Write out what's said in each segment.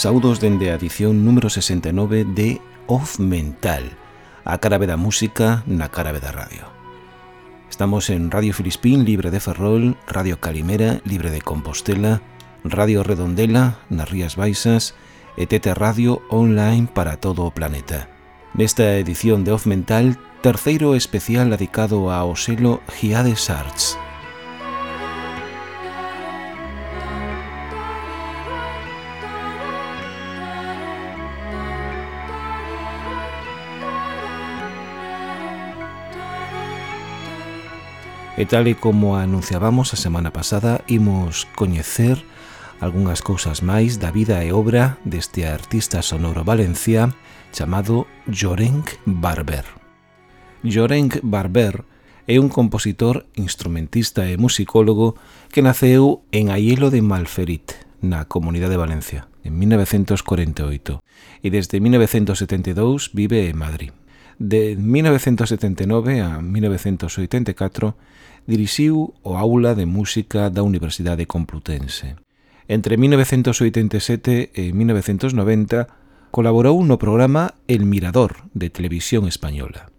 Saudos dende a edición número 69 de Off Mental, a cara da música na cara da radio. Estamos en Radio Filispín, libre de Ferrol, Radio Calimera, libre de Compostela, Radio Redondela, nas Rías Baixas, e Tete Radio online para todo o planeta. Nesta edición de Off Mental, terceiro especial dedicado ao selo Giades Arts. E tal e como anunciábamos a semana pasada, imos coñecer algunhas cousas máis da vida e obra deste artista sonoro valencia chamado Llorenc Barber. Llorenc Barber é un compositor, instrumentista e musicólogo que naceu en Aielo de Malferit, na Comunidade de Valencia, en 1948, e desde 1972 vive en Madrid. De 1979 a 1984 dirixiu o aula de música da Universidade Complutense. Entre 1987 e 1990 colaborou no programa El Mirador de Televisión Española.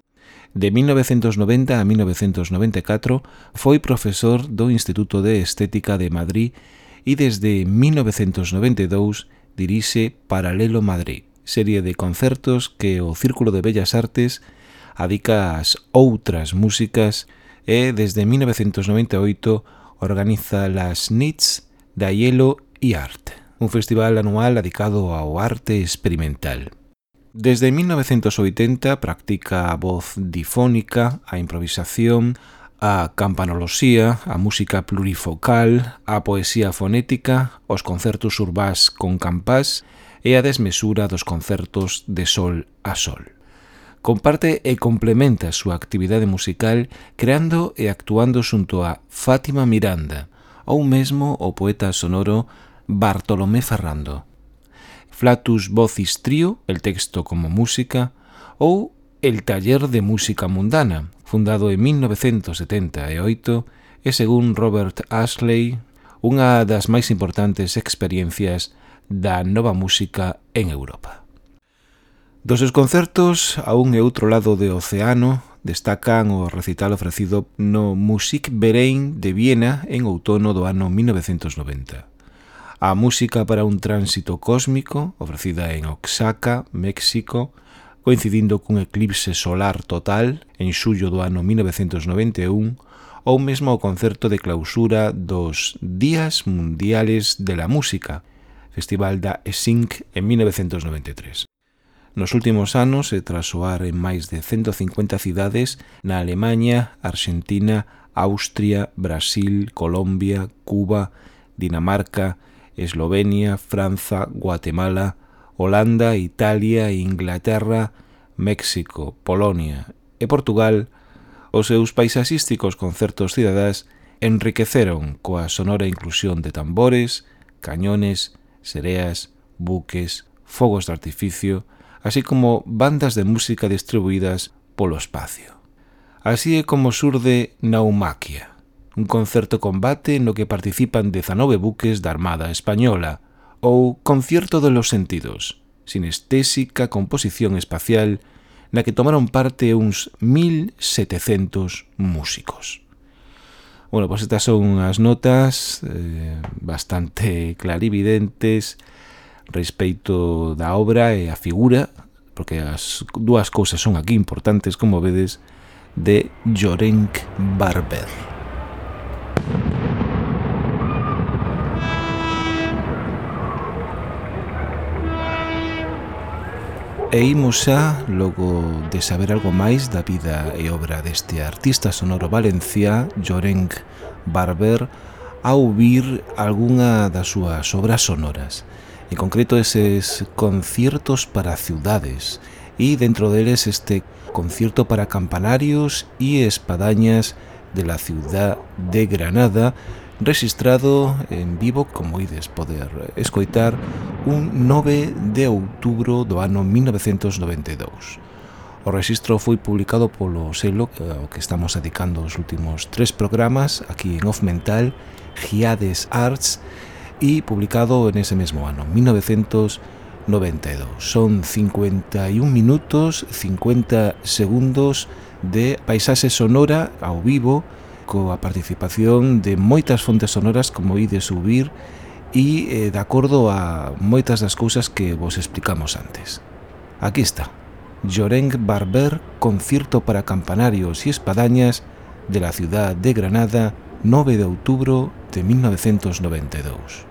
De 1990 a 1994 foi profesor do Instituto de Estética de Madrid e desde 1992 dirixe Paralelo Madrid serie de concertos que o Círculo de Bellas Artes adica ás outras músicas e desde 1998 organiza las NITS da Hielo e Art, un festival anual adicado ao arte experimental. Desde 1980 practica a voz difónica, a improvisación, a campanoloxía, a música plurifocal, a poesía fonética, os concertos urbás con campás e a desmesura dos concertos de sol a sol. Comparte e complementa a súa actividade musical creando e actuando xunto a Fátima Miranda ou mesmo o poeta sonoro Bartolomé Ferrando. Flatus Vocis Trio, el texto como música, ou El Taller de Música Mundana, fundado en 1978 e, según Robert Ashley, unha das máis importantes experiencias da nova música en Europa. Dos seus concertos a un e outro lado do océano destacan o recital ofrecido no Musikverein de Viena en outono do ano 1990. A música para un tránsito cósmico, ofrecida en Oaxaca, México, coincidindo cun eclipse solar total en xullo do ano 1991, ou mesmo o concerto de clausura dos Días Mundiales de la Música, festival da ESINC en 1993. Nos últimos anos se trasoar en máis de 150 cidades na Alemanha, Argentina, Austria, Brasil, Colombia, Cuba, Dinamarca, Eslovenia, Franza, Guatemala, Holanda, Italia, Inglaterra, México, Polonia e Portugal, os seus paisaxísticos concertos cidadás enriqueceron coa sonora inclusión de tambores, cañones sereas, buques, fogos de artificio, así como bandas de música distribuídas polo espacio. Así é como surde Naumaquia, un concerto combate no que participan 19 buques da Armada Española, ou Concierto de los Sentidos, sinestésica composición espacial na que tomaron parte uns 1.700 músicos. Bueno, pois estas son as notas eh, bastante clarividentes respeito da obra e a figura, porque as dúas cousas son aquí importantes, como vedes, de Llorenc Barber. E imos xa, logo de saber algo máis da vida e obra deste artista sonoro valencia, Llorenc Barber, a ouvir algunha das súas obras sonoras. En concreto, eses conciertos para ciudades e dentro deles este concierto para campanarios e espadañas de la ciudad de Granada, registrado en vivo, como ides poder escoitar, un 9 de outubro do ano 1992. O rexistro foi publicado polo selo ao que estamos dedicando os últimos tres programas aquí en Off Mental, Giades Arts, e publicado en ese mesmo ano, 1992. Son 51 minutos, 50 segundos de paisaxe sonora ao vivo coa participación de moitas fontes sonoras como ides subir e eh, de acordo a moitas das cousas que vos explicamos antes. Aquí está, Llorenc Barber, concierto para campanarios e espadañas de la ciudad de Granada, 9 de outubro de 1992.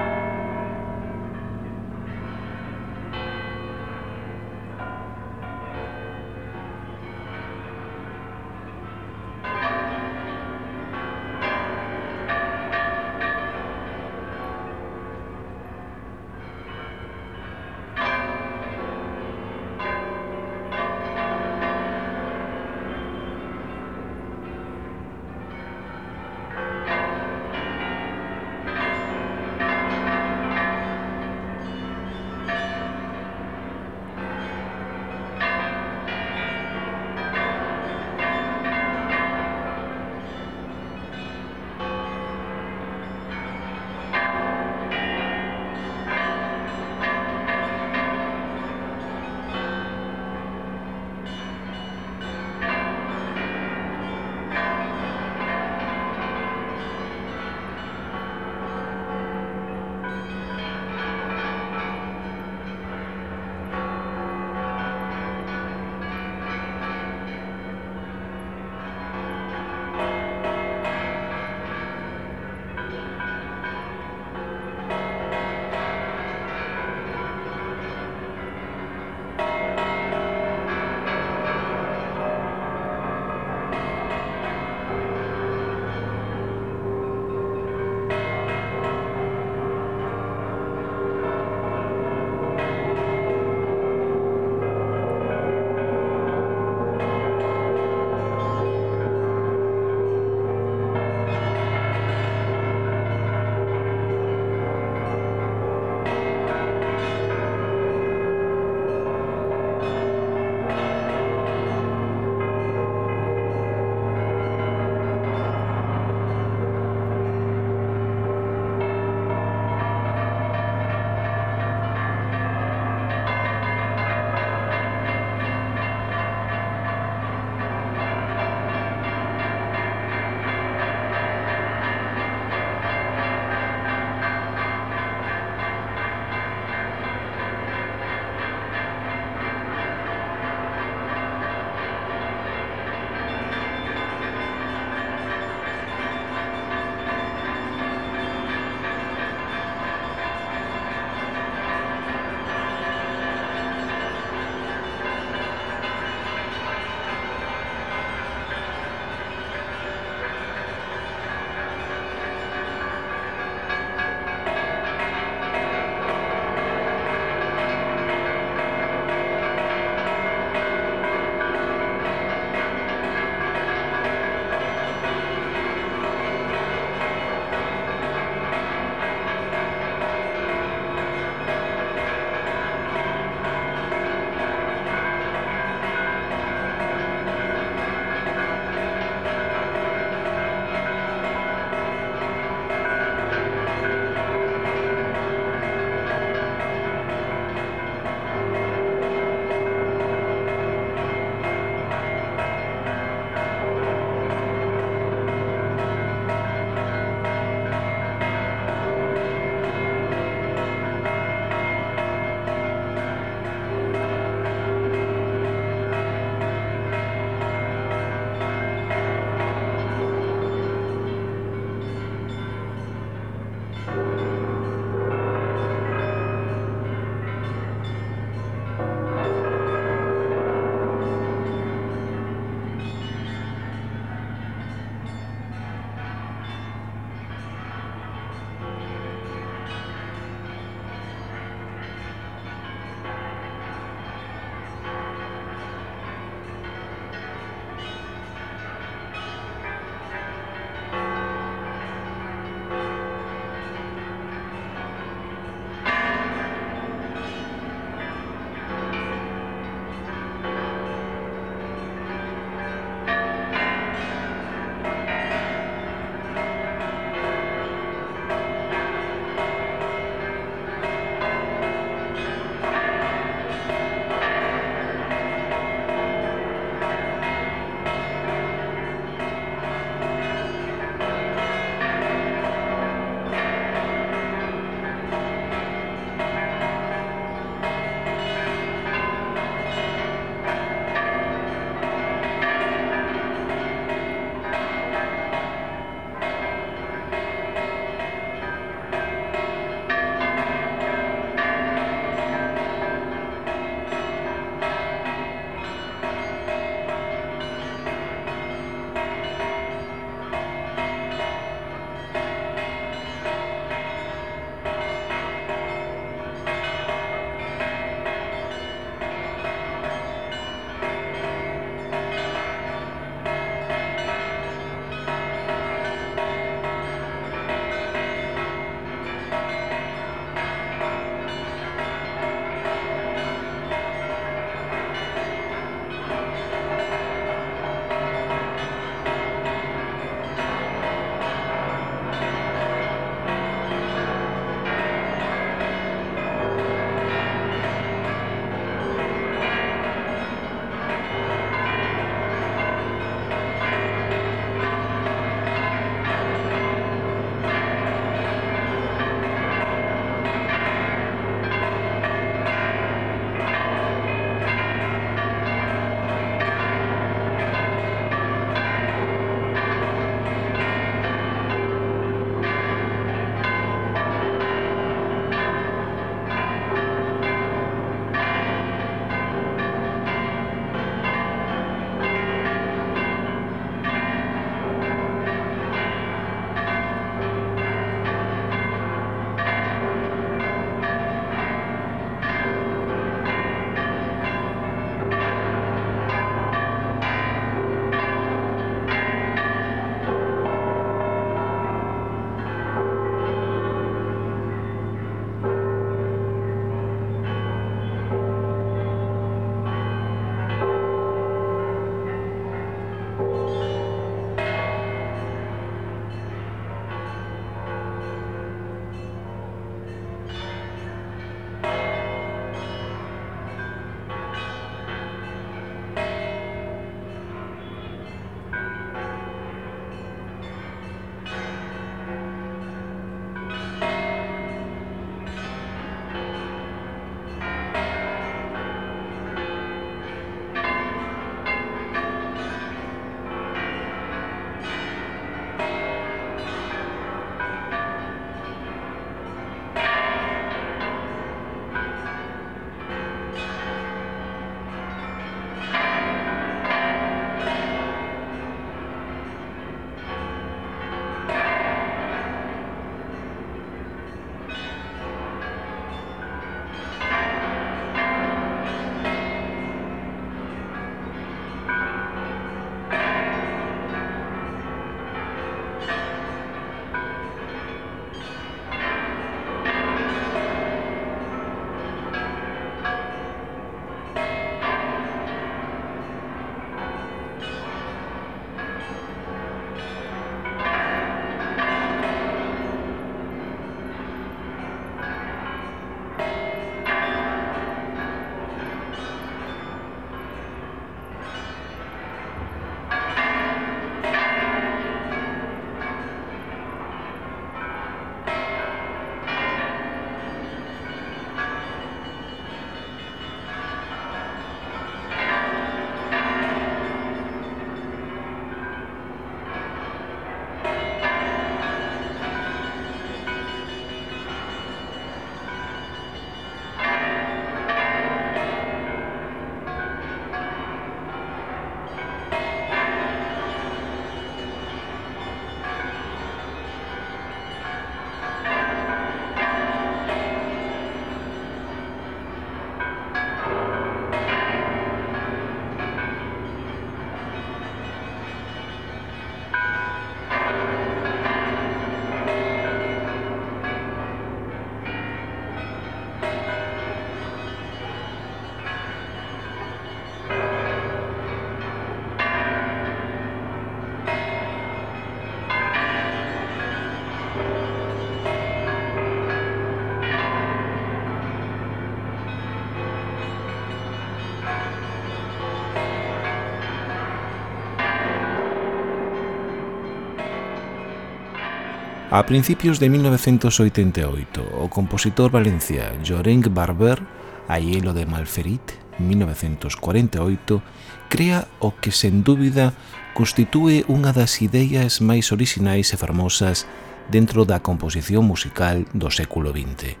A principios de 1988, o compositor valencia Llorenc Barber, a hielo de Malferit, 1948, crea o que sen dúbida constitúe unha das ideas máis orixinais e fermosas dentro da composición musical do século XX.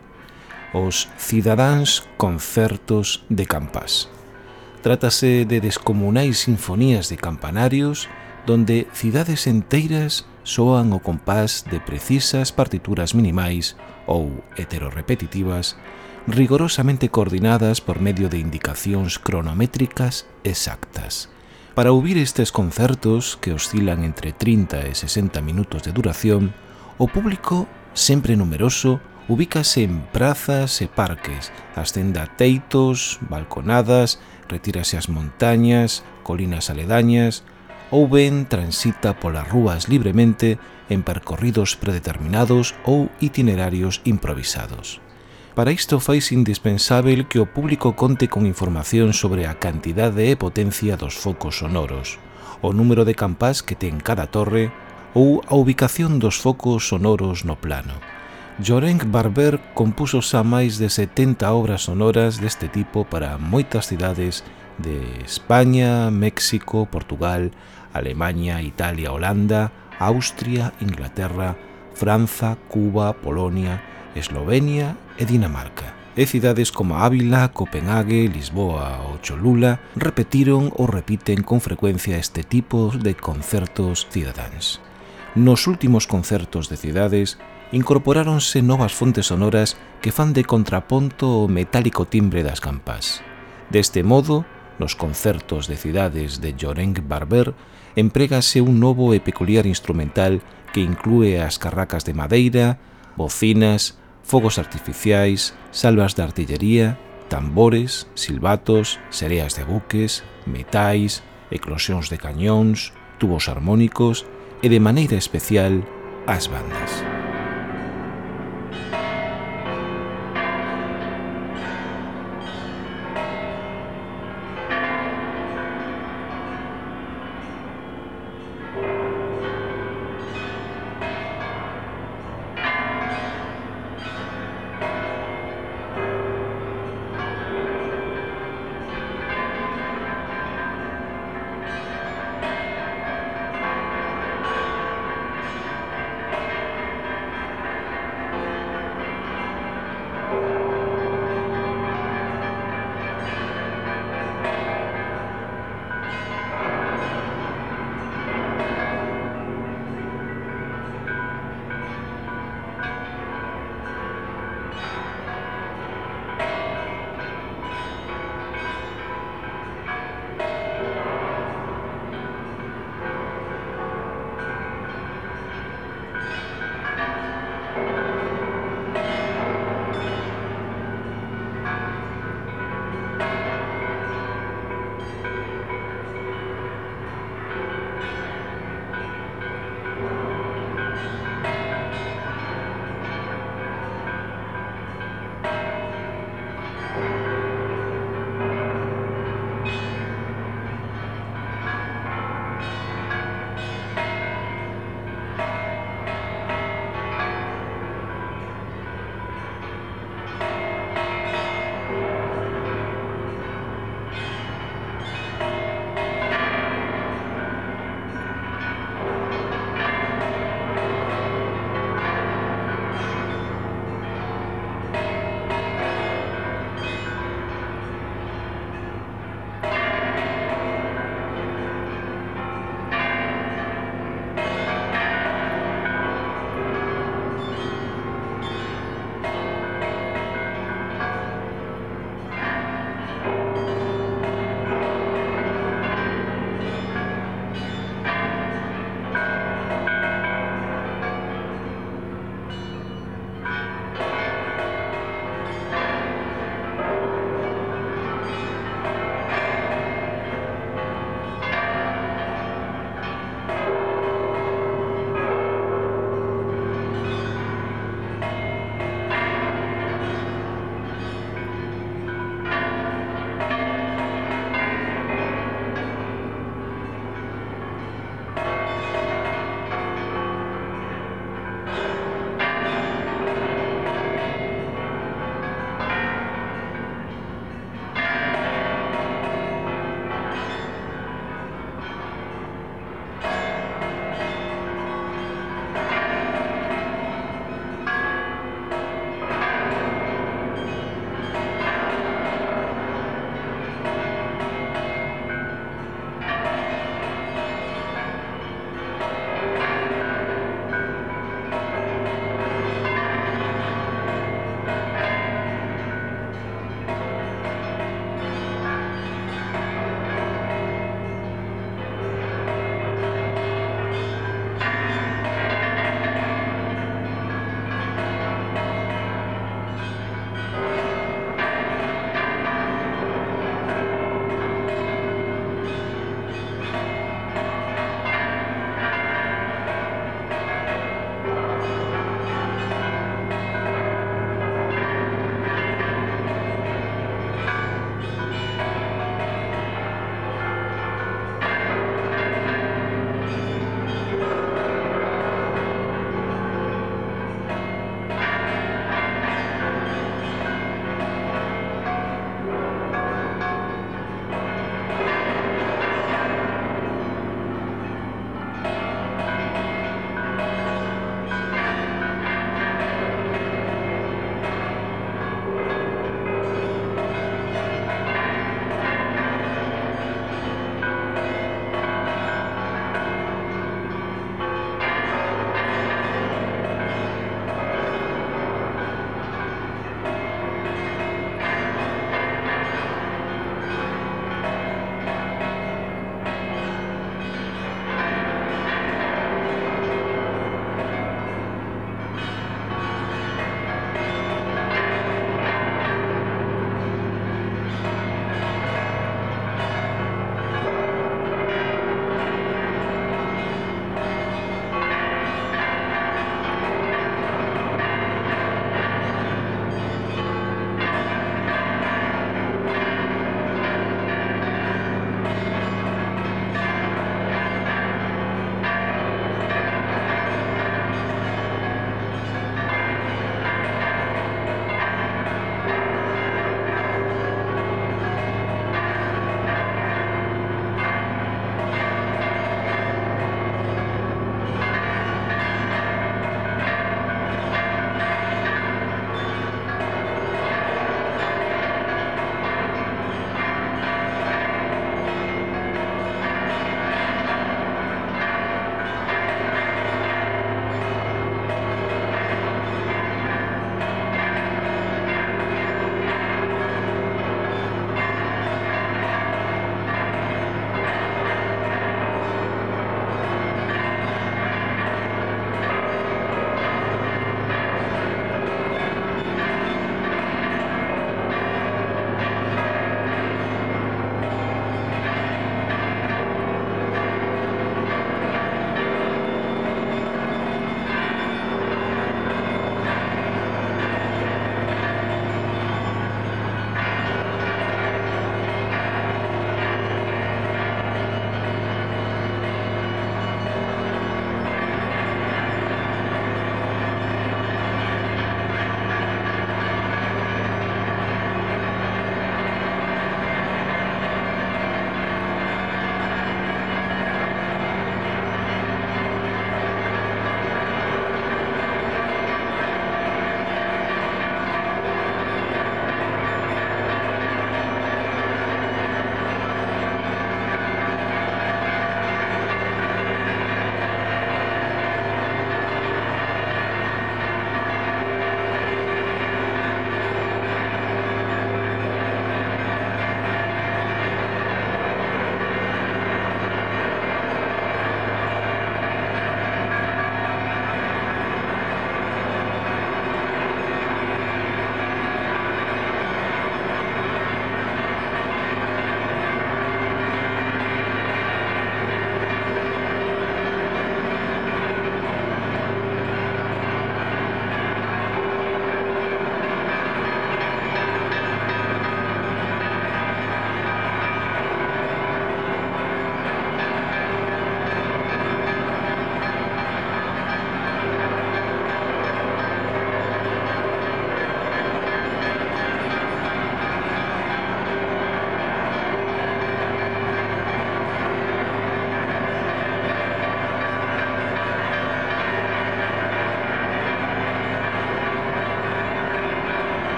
Os Cidadáns Concertos de Campas. Trátase de descomunais sinfonías de campanarios donde cidades enteiras soan o compás de precisas partituras minimais ou heterorepetitivas rigorosamente coordinadas por medio de indicacións cronométricas exactas. Para ouvir estes concertos, que oscilan entre 30 e 60 minutos de duración, o público, sempre numeroso, ubícase en prazas e parques, ascenda teitos, balconadas, retírase ás montañas, colinas aledañas, ou ben transita polas rúas libremente en percorridos predeterminados ou itinerarios improvisados. Para isto fais indispensável que o público conte con información sobre a cantidade e potencia dos focos sonoros, o número de campás que ten cada torre ou a ubicación dos focos sonoros no plano. Llorenc Barber compuso xa máis de 70 obras sonoras deste tipo para moitas cidades de España, México, Portugal, Alemania, Italia, Holanda, Austria, Inglaterra, Franza, Cuba, Polonia, Eslovenia e Dinamarca. E cidades como Ávila, Copenhague, Lisboa ou Cholula repetiron ou repiten con frecuencia este tipo de concertos cidadáns. Nos últimos concertos de cidades incorporáronse novas fontes sonoras que fan de contraponto o metálico timbre das campas. Deste modo, Nos concertos de cidades de Llorenc Barber emprégase un novo e peculiar instrumental que inclúe as carracas de madeira, bocinas, fogos artificiais, salvas de artillería, tambores, silbatos, sereas de buques, metais, eclosións de cañóns, tubos harmónicos e, de maneira especial, as bandas.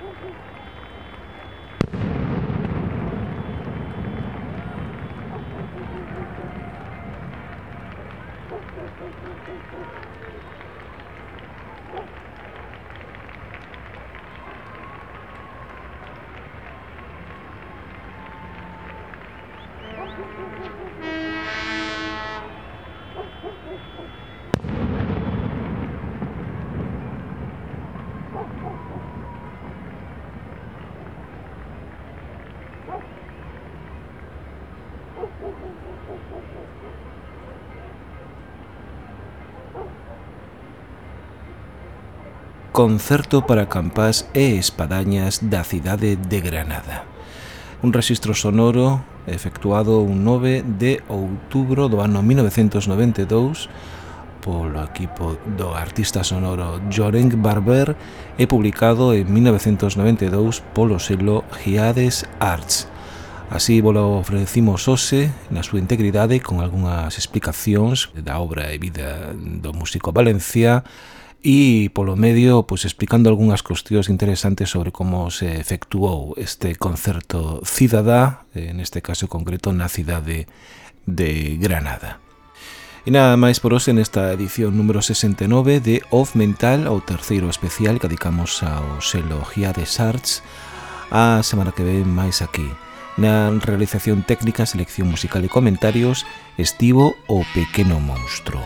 Thank you. Concerto para campás e espadañas da cidade de Granada. Un rexistro sonoro efectuado un 9 de outubro do ano 1992 polo equipo do artista sonoro Jorenc Barber e publicado en 1992 polo selo Giades Arts. Así volo ofrecimos hoxe na súa integridade con algunhas explicacións da obra e vida do músico Valencia e polo medio pois, explicando algunhas cuestións interesantes sobre como se efectuou este concerto cidadá, eh, neste caso concreto na cidade de Granada. E nada máis por hoxe nesta edición número 69 de Off Mental, o terceiro especial que dedicamos ao selo de Sarts, a semana que ven máis aquí. Na realización técnica, selección musical e comentarios, estivo o pequeno monstro.